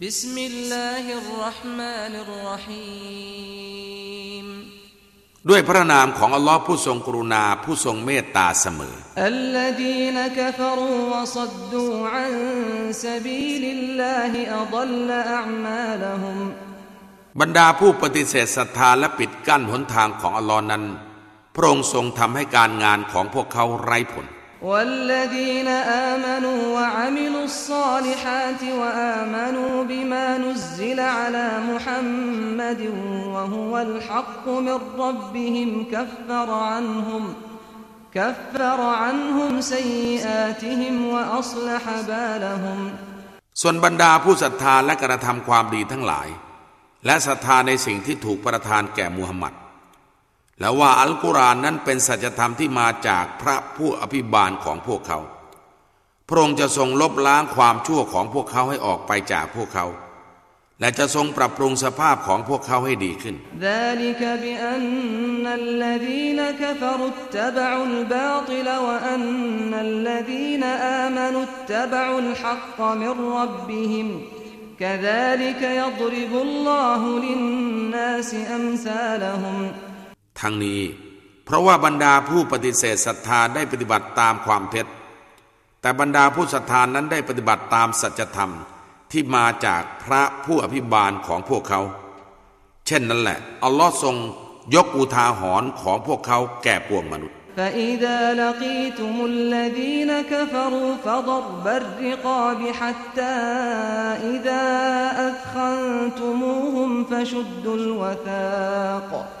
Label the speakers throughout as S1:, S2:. S1: ล س م ا ل ราะห์มาน ا ร ر ح ي ม
S2: ด้วยพระนามของอัลลอฮ์ผู้ทรงกรุณาผู้ทรงเมตตาเสมอบรรดาผู้ปฏิเสธศรัทธาและปิดกั้นหนทางของอัลลอฮ์นั้น พระองค์ทรงทำให้การงานของพวกเขาไร้ผล
S1: والذين آمنوا وعملوا الصالحات وآمنوا بما نزل على محمد وهو الحق من ربهم كفر عنهم كفر عنهم سيئاتهم وأصلح بالهم
S2: ส่วนบรรดาผู้ศรัทธาและกระทำความดีทั้งหลายและว่าอัลกุรอานนั้นเป็นสัจธรรมที่มาจากพระผู้อภิบาลของพวกเขา พระองค์จะทรงลบล้างความชั่วของพวกเขาให้ออกไปจากพวกเขา และจะทรงปรับปรุงสภาพของพวกเขาให้ดีขึ
S1: ้น كذلك يضرب الله للناس أمثالهم
S2: ทั้งนี้เพราะว่าบรรดาผู้ปฏิเสธศรัทธาได้ปฏิบัติตามความเท็จแต่บรรดาผู้ศรัทธานั้นได้ปฏิบัติตามสัจธรรมที่มาจากพระผู้อภิบาลของพวกเขา เช่นนั้นแหละอัลลอฮ์ทรงยกอุทาหรณ์ของพวกเขาแก่ปวงมนุ
S1: ษย์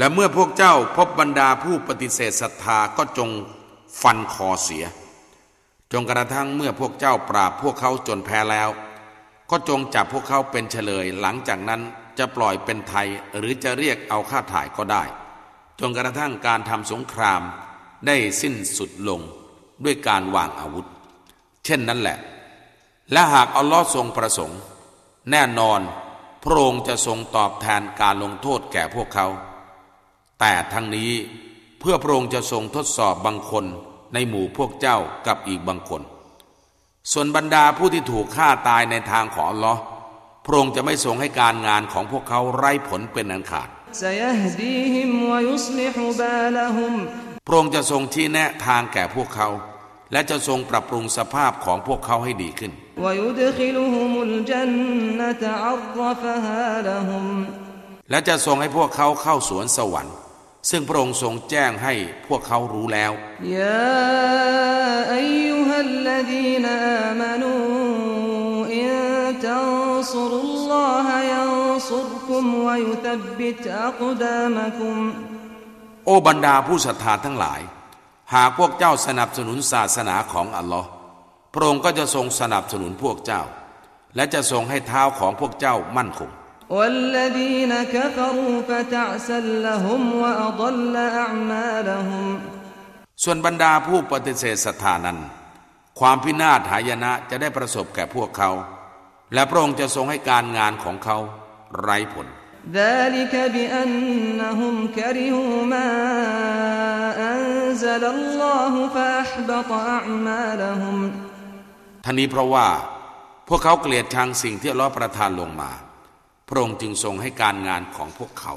S2: และเมื่อพวกเจ้าพบบรรดาผู้ปฏิเสธศรัทธาก็จงฟันคอเสีย จงกระทั่งเมื่อพวกเจ้าปราบ พวกเขาจนแพ้แล้ว ก็จงจับพวกเขาเป็นเฉลย หลังจากนั้นจะปล่อยเป็นไทยหรือจะเรียกเอาค่าถ่ายก็ได้จนกระทั่งการทำสงครามได้สิ้นสุดลงด้วยการวางอาวุธ เช่นนั้นแหละ และหากอัลลอฮ์ทรงประสงค์ แน่นอนพระองค์จะทรงตอบแทนการลงโทษแก่พวกเขาแต่ทั้งนี้เพื่อพระองค์จะทรงทดสอบบางคนในหมู่พวกเจ้ากับอีกบางคน ส่วนบรรดาผู้ที่ถูกฆ่าตายในทางของอัลลอฮ์พระองค์จะไม่ทรงให้การงานของพวกเขาไร้ผลเป็นอันขาด พระองค์จะทรงที่แนะทางแก่พวกเขา และจะทรงปรับปรุงสภาพของพวกเขาให้ดีขึ้น และจะทรงให้พวกเขาเข้าสวนสวรรค์ซึ่งพระองค์ทรงแจ้งให้พวกเขารู้แล้ว
S1: ยาอายุฮัลลดีนอามานูอินตันซุรุลลอฮยันซุรคุมวยุทับบิตอักดามคุม
S2: โอบรรดาผู้ศรัทธาทั้งหลาย หากพวกเจ้าสนับสนุนศาสนาของอัลลอฮ์พระองค์ก็จะทรงสนับสนุนพวกเจ้า และจะทรงให้เท้าของพวกเจ้ามั่นคง
S1: والذين كفروا ف ت ع س لهم وأضل أعمالهم
S2: ส่วนบรรดาผู้ปฏิเสธศรัทธานั้น ความพินาศหายนะจะได้ประสบแก่พวกเขา และพระองค์จะทรงให้การงานของเขาไร้ผลท่านี้เพราะว่า พวกเขาเกลียดชังสิ่งที่อัลลอฮ์ประทานลงมาพระองค์จึงทรงให้การงานของพวกเขา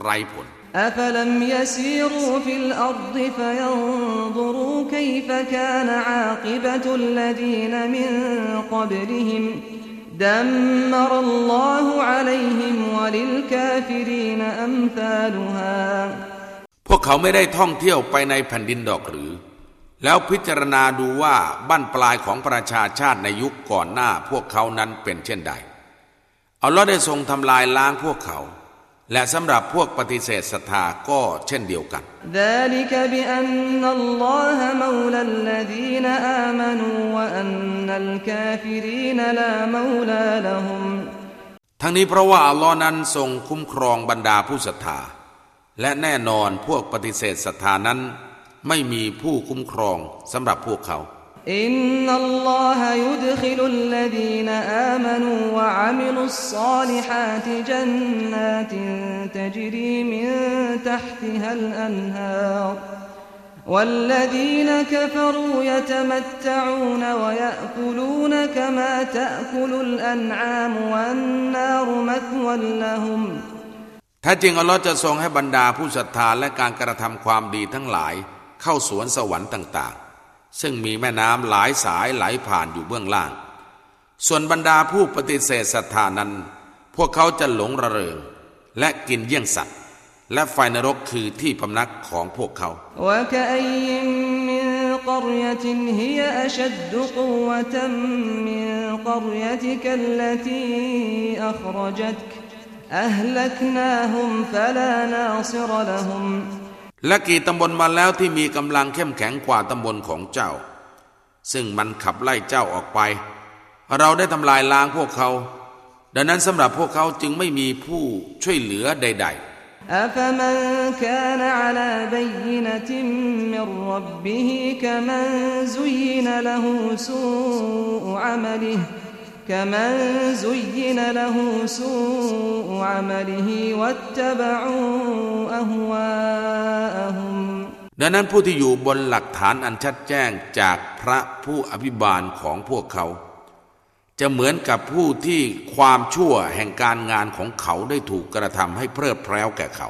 S2: ไร้ผล
S1: أفلم يسيروا في الأرض فينظروا كيف كان عاقبة الذين من قبلهم دمر الله عليهم وللكافرين أمثالها
S2: พวกเขาไม่ได้ท่องเที่ยวไปในแผ่นดินดอกหรือ แล้วพิจารณาดูว่าบั้นปลายของประชาชาติในยุคก่อนหน้าพวกเขานั้นเป็นเช่นใดอัลลอฮ์ได้ทรงทำลายล้างพวกเขา และสำหรับพวกปฏิเสธศรัทธาก็เช่นเดียวกันทั้งนี้เพราะว่าอัลลอฮ์นั้นทรงคุ้มครองบรรดาผู้ศรัทธาและแน่นอนพวกปฏิเสธศรัทธานั้น ไม่มีผู้คุ้มครองสำหรับพวกเขา
S1: إن الله يدخل الذين آمنوا وعملوا الصالحات جنات تجري من تحتها الأنهار والذين كفروا يتمتعون ويأكلون كما تأكل الأنعام والنار مثوى لهم
S2: แท้จริงอัลลอฮ์จะทรงให้บรรดาผู้ศรัทธาและการกระทำความดีทั้งหลายเข้าสวนสวรรค์ต่างๆซึ่งมีแม่น้ำหลายสายไหลผ่านอยู่เบื้องล่าง ส่วนบรรดาผู้ปฏิเสธศรัทธานั้น พวกเขาจะหลงระเริงและกินเยี่ยงสัตว์ และไฟนรกคือที่พำนักของพวกเขาและกี่ตำบลมาแล้วที่มีกำลังเข้มแข็งกว่าตำบลของเจ้า ซึ่งมันขับไล่เจ้าออกไป เราได้ทำลายล้างพวกเขา ดังนั้นสำหรับพวกเขาจึงไม่มีผู้ช่วยเหลือใดๆ
S1: أ كمن زين له سوء عمله واتبعوا أهواءهم
S2: ดังนั้นผู้ที่อยู่บนหลักฐานอันชัดแจ้งจากพระผู้อภิบาลของพวกเขา จะเหมือนกับผู้ที่ความชั่วแห่งการงานของเขาได้ถูกกระทำให้เพลิดเพลวแก่เขา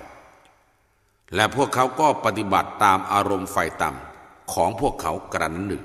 S2: และพวกเขาก็ปฏิบัติตามอารมณ์ไฟต่ำของพวกเขากระนั้นหนึ่ง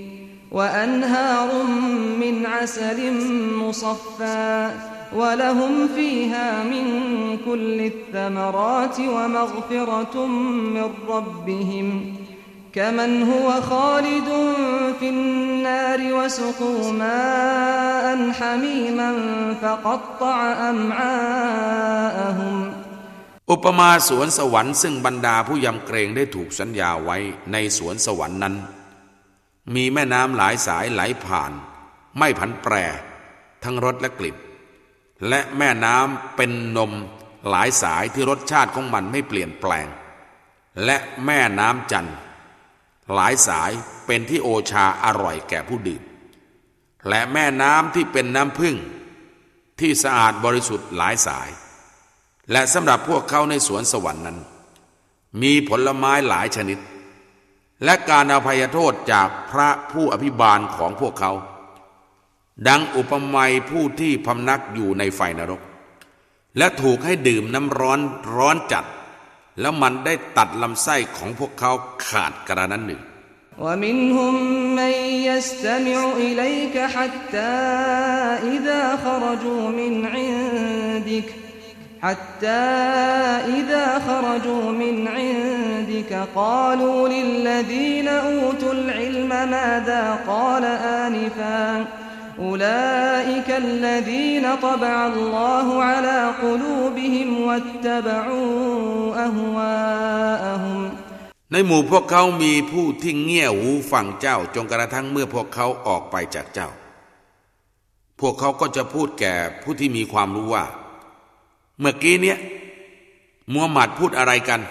S1: وأنهار من عسل مصفى ولهم فيها من كل الثمرات ومغفرة من ربهم كمن هو خالد في النار وسقوا ماء حميما فقطع أمعاءهم
S2: อุปมาสวนสวรรค์ซึ่งบรรดาผู้ยำเกรงได้ถูกสัญญาไว้ในสวนสวรรค์นั้นมีแม่น้ำหลายสายไหลผ่าน ไม่ผันแปรทั้งรสและกลิ่นและแม่น้ำเป็นนมหลายสายที่รสชาติของมันไม่เปลี่ยนแปลง และแม่น้ำจันทร์ หลายสายเป็นที่โอชาอร่อยแก่ผู้ดื่มและแม่น้ำที่เป็นน้ำพึ่ง ที่สะอาดบริสุทธิ์หลายสาย และสำหรับพวกเขาในสวนสวรรค์นั้น มีผลไม้หลายชนิดและการอภัยโทษจากพระผู้อภิบาลของพวกเขา ดังอุปมาผู้ที่พำนักอยู่ในไฟนรก และถูกให้ดื่มน้ำร้อนร้อนจัด แล้วมันได้ตัดลำไส้ของพวกเขาขาดกระนั้นหนึ่ง
S1: และ حتى إذا خرجوا من عندك قالوا للذين أوتوا العلم ماذا قال آنفا أولئك الذين طبع الله على قلوبهم واتبعوا أهواءهم
S2: ในหมู่พวกเขามีผู้ที่เงี่ยหูฟังเจ้าจนกระทั่งเมื่อพวกเขาออกไปจากเจ้า พวกเขาก็จะพูดแก่ผู้ที่มีความรู้ว่าเมื่อกี้เนี่ยมูฮัมหมัดพูดอะไรกัน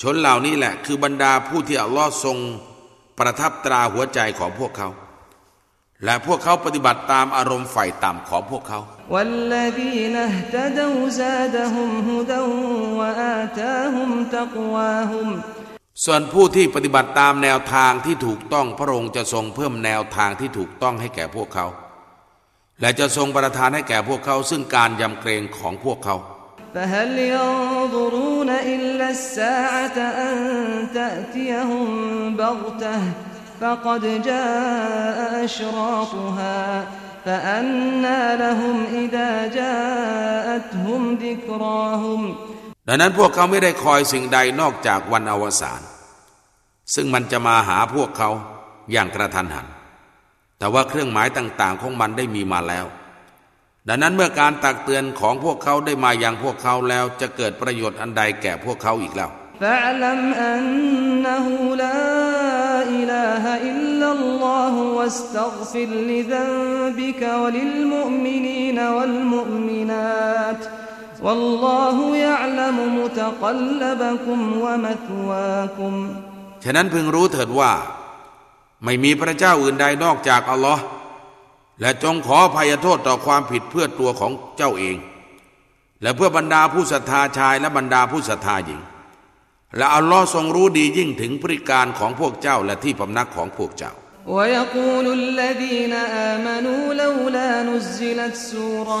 S2: ชนเหล่านี้แหละ คือบรรดาผู้ที่อัลลอฮ์ทรงประทับตราหัวใจของพวกเขา และพวกเขาปฏิบัติตามอารมณ์ฝ่ายต่ำของพวกเขาส่วนผู้ที่ปฏิบัติตามแนวทางที่ถูกต้องพระองค์จะทรงเพิ่มแนวทางที่ถูกต้องให้แก่พวกเขาและจะทรงประทานให้แก่พวกเขาซึ่งการยำเกรงของพวกเขา ดังนั้นพวกเขาไม่ได้คอยสิ่งใดนอกจากวันอวสานซึ่งมันจะมาหาพวกเขาอย่างกระทันหันแต่ว่าเครื่องหมายต่างๆ ของมันได้มีมาแล้ว ดังนั้นเมื่อการตักเตือนของพวกเขาได้มาอย่างพวกเขาแล้วจะเกิดประโยชน์อันใดแก่พวกเขาอีกแล้ว ฉะนั้นพึงรู้เถิดว่าไม่มีพระเจ้าอื่นใดนอกจากอัลลอฮ์และจงขอพยโทษต่อความผิดเพื่อตัวของเจ้าเอง และเพื่อบรรดาผู้ศรัทธาชายและบรรดาผู้ศรัทธาหญิง และอัลลอฮ์ทรงรู้ดียิ่งถึงพฤติการของพวกเจ้าและที่พำนักของพวกเจ้า
S1: ล ي ق و ل الذين آمنوا لولا نزلت سورة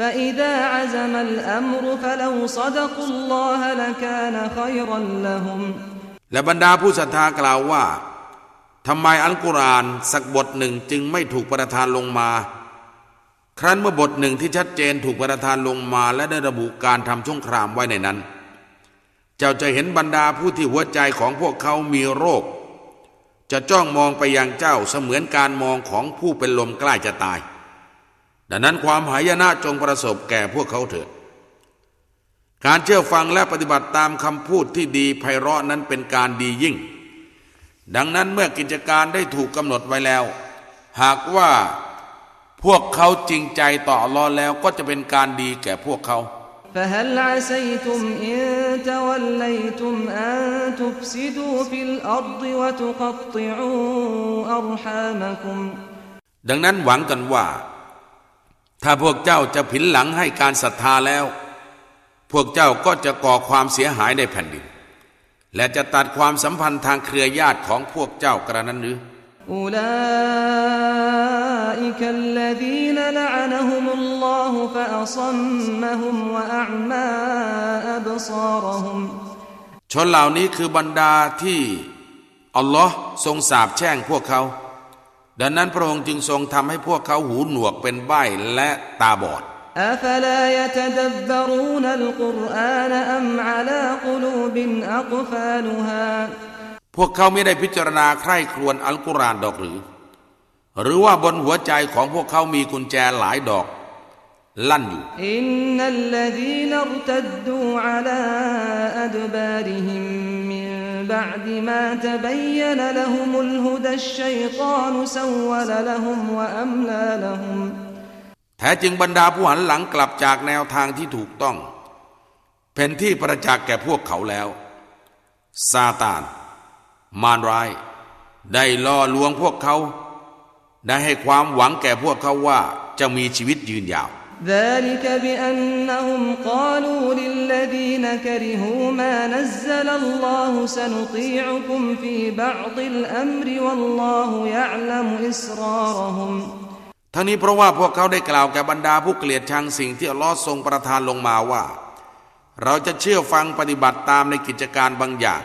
S1: فإذا عزم الأمر فلو ص د ق الله لكان خيرا لهم
S2: และบรรดาผู้ศรัทธากล่าวว่าทำไมอัลกุรอานสักบทหนึ่งจึงไม่ถูกประทานลงมา ครั้นเมื่อบทหนึ่งที่ชัดเจน ถูกประทานลงมา และได้ระบุการทำช่องครามไว้ในนั้น เจ้าจะเห็นบรรดาผู้ที่หัวใจ ของพวกเขามีโรค จะจ้องมองไปยังเจ้า เสมือนการมองของผู้เป็นลมใกล้จะตายดังนั้นความหายนะจงประสบแก่พวกเขาเถิด การเชื่อฟังและปฏิบัติตามคำพูดที่ดีไพเราะนั้นเป็นการดียิ่ง ดังนั้นเมื่อกิจการได้ถูก กำหนดไว้แล้ว หากว่าพวกเขาจริงใจต่อรอแล้วก็จะเป็นการดีแก่พวกเขา ดังนั้นหวังกันว่าถ้าพวกเจ้าจะผินหลังให้การศรัทธาแล้ว พวกเจ้าก็จะก่อความเสียหายในแผ่นดิน และจะตัดความสัมพันธ์ทางเครือญาติของพวกเจ้ากระนั้นหรือชนเหล่านี้คือบรรดาที่ อัลลอฮ์ทรงสาบแช่งพวกเขาดังนั้นพระองค์จึงทรงทำให้พวกเขาหูหนวกเป็นใบ้และตาบอด พวกเขาไม่ได้พิจารณาใคร่ครวญอัลกุรอานดอกหรือ หรือว่าบนหัวใจของพวกเขามีกุญแจหลายดอกลั่นอยู่
S1: อินนัลลีนรตัดดูอลาอัดบาริิมมิน بعد ما تبين لهم الهدى الشيطان سول لهم وأملى لهم
S2: แท้จริงบรรดาผู้หันหลังกลับจากแนวทางที่ถูกต้องเป็นที่ประจักษ์แก่พวกเขาแล้วซาตาน มารร้าย ได้ล่อลวงพวกเขา ได้ให้ความหวังแก่พวกเขาว่าจะมีชีวิตยืนยาว
S1: ذلك بأنهم قالوا للذين كرهوا ما نزل الله سنطيعكم في بعض الأمر والله يعلم إسرارهم
S2: ทั้งนี้เพราะว่าพวกเขาได้กล่าวแก่บรรดาผู้เกลียดชังสิ่งที่อัลลอฮ์ทรงประทานลงมาว่า เราจะเชื่อฟังปฏิบัติตามในกิจการบางอย่าง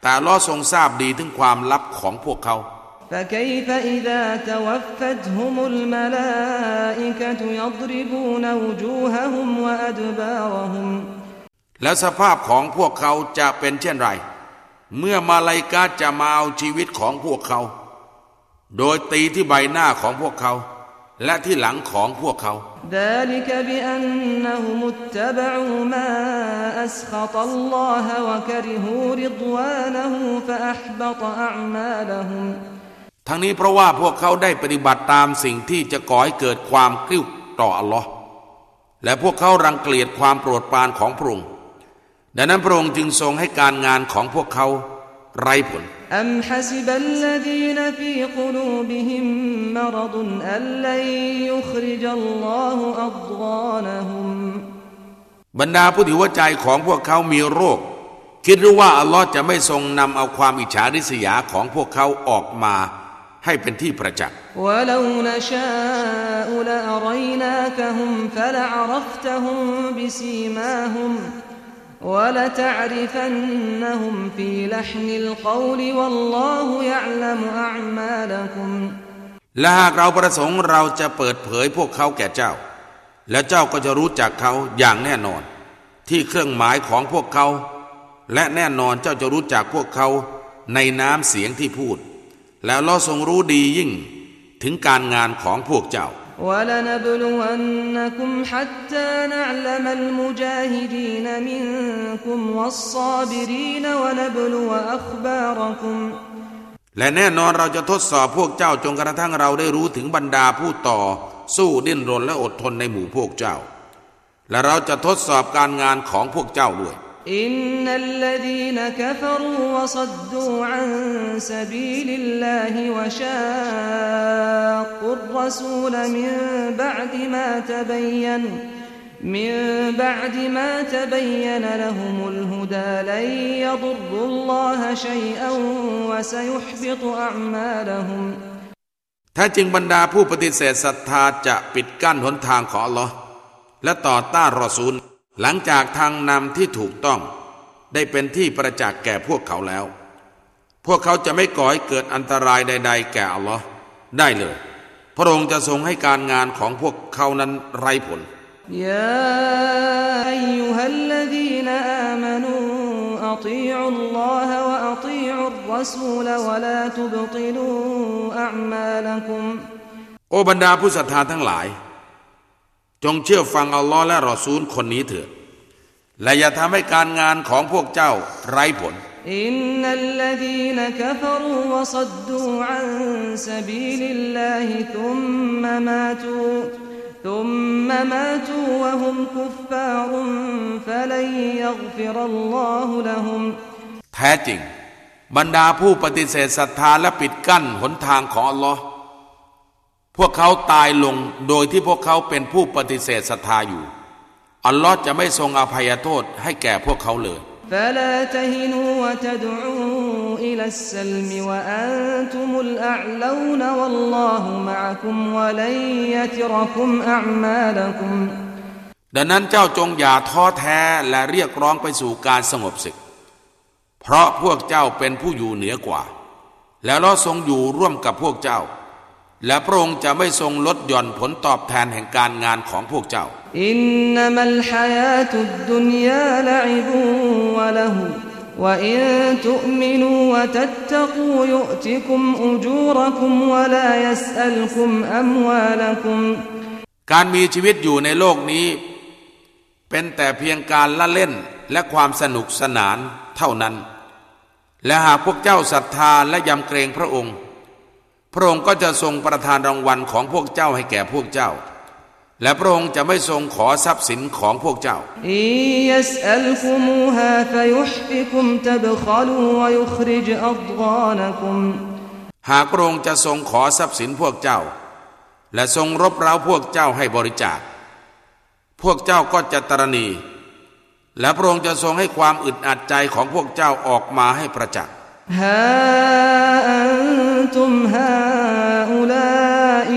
S2: แต่อัลลอฮ์ทรงทราบดีถึงความลับของพวกเขา
S1: فكيف إذا توفتهم الملائكة يضربون وجوههم وأدبارهم
S2: และสภาพของพวกเขาจะเป็นเช่นไรเมื่อมาลายกาจะมาเอาชีวิตของพวกเขา โดยตีที่ใบหน้าของพวกเขาและที่หลังของพวกเขาทั้งนี้เพราะว่าพวกเขาได้ปฏิบัติตามสิ่งที่จะก่อให้เกิดความกลิ้วต่ออัลลอฮ์และพวกเขารังเกียจความโปรดปรานของพระองค์ ดังนั้น พระองค์จึงทรงให้การงานของพวกเขาไร้ผล
S1: อัมฮิบัลลดีนฟีกลูบิฮิมมรดอัลลยุคริจัลลอฮุอัานฮุม
S2: บรรดาผู้ถือว่าใจของพวกเขามีโรค คิดรู้ว่าอัลลอฮ์จะไม่ทรงนำเอาความอิจฉาริษยาของพวกเขาออกมาให้เป็นที่ประจักษ์และหากเราประสงค์เราจะเปิดเผยพวกเขาแก่เจ้า และเจ้าก็จะรู้จักเขาอย่างแน่นอนที่เครื่องหมายของพวกเขา และแน่นอนเจ้าจะรู้จักพวกเขาในน้ำเสียงที่พูดแล้วลอทรงรู้ดียิ่งถึงการงานของพวกเจ้า และแน่นอนเราจะทดสอบพวกเจ้าจนกระทั่งเราได้รู้ถึงบรรดาผู้ต่อสู้ดิ้นรนและอดทนในหมู่พวกเจ้า และเราจะทดสอบการงานของพวกเจ้าด้วย
S1: إن الذين كفروا وصدوا عن سبيل الله وشاقوا الرسول من بعد ما تبين من بعد ما تبين لهم الهدى لن يضروا الله شيئا وسيحبط أعمالهم
S2: แท้จริงบรรดาผู้ปฏิเสธศรัทธาจะปิดกั้นหนทางของอัลลอฮ์และต่อต้านรอซูลหลังจากทางนำที่ถูกต้อง ได้เป็นที่ประจักษ์แก่พวกเขาแล้ว พวกเขาจะไม่ก่อให้เกิดอันตรายใดๆแก่อัลลอฮ์ได้เลย พระองค์จะทรงให้การงานของพวกเขานั้นไร้ผล
S1: ยาอยูฮัลลดีนอามานูอัติอุลลอฮวะอัติอุรัสูลวะลาตุบติลูอัมาลกุม
S2: โอบรรดาผู้ศรัทธาทั้งหลายจงเชื่อฟังอัลลอฮ์และรอซูลคนนี้เถิดและอย่าทำให้การงานของพวกเจ้า ไร้ผล
S1: อินนัลลีนกฟรวะซดดูอันลลฮทุมมตทุมมตวะฮุมุฟฟุฟะลยัลลอฮุละ
S2: แท้จริง บรรดาผู้ปฏิเสธศรัทธาและปิดกั้นหนทางของอัลลอฮ์พวกเขาตายลงโดยที่พวกเขาเป็นผู้ปฏิเสธศรัทธาอยู่ อัลลอฮ์จะไม่ทรงอภัยโทษให้แก่พวกเขาเลย ดังนั้นเจ้าจงอย่าท้อแท้และเรียกร้องไปสู่การสงบศึก เพราะพวกเจ้าเป็นผู้อยู่เหนือกว่า แล้วเราทรงอยู่ร่วมกับพวกเจ้าและพระองค์จะไม่ทรงลดหย่อนผลตอบแทนแห่งการงานของพวกเจ้า
S1: อินนัมัลฮายาตุดดุนยาละอิบุวะละฮูวะอินตุมินูวะตัตตะกูยุติกุมอุจูรกุมวะลายัสอัลกุมอัมวาลกุม
S2: การมีชีวิตอยู่ในโลกนี้ เป็นแต่เพียงการละเล่นและความสนุกสนานเท่านั้น และหากพวกเจ้าศรัทธาและยำเกรงพระองค์พระองค์ก็จะทรงประทานรางวัลของพวกเจ้าให้แก่พวกเจ้า และพระองค์จะไม่ทรงขอทรัพย์สินของพวกเจ้าหากพระองค์จะทรงขอทรัพย์สินพวกเจ้า และทรงรบเร้าพวกเจ้าให้บริจาค พวกเจ้าก็จะตรณี และพระองค์จะทรงให้ความอึดอัดใจของพวกเจ้าออกมาให้ประจักษ์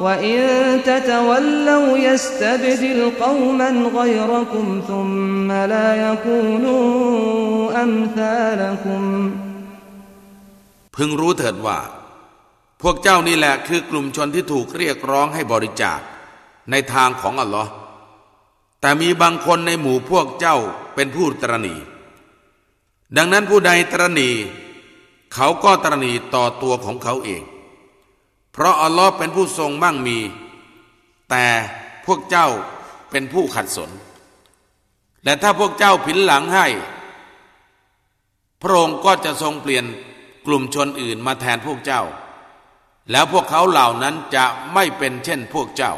S1: وإن تتولوا يستبدل قوما غيركم ثم لا يكونوا أمثالكم
S2: พึงรู้เถิดว่า พวกเจ้านี่แหละคือกลุ่มชนที่ถูกเรียกร้องให้บริจาคในทางของอัลลอฮ์ แต่มีบางคนในหมู่พวกเจ้าเป็นผู้ตรณี ดังนั้นผู้ใดตรณี เขาก็ตรณีต่อตัวของเขาเองเพราะอัลลอฮ์เป็นผู้ทรงมั่งมี แต่พวกเจ้าเป็นผู้ขัดสน และถ้าพวกเจ้าผินหลังให้ พระองค์ก็จะทรงเปลี่ยนกลุ่มชนอื่นมาแทนพวกเจ้า แล้วพวกเขาเหล่านั้นจะไม่เป็นเช่นพวกเจ้า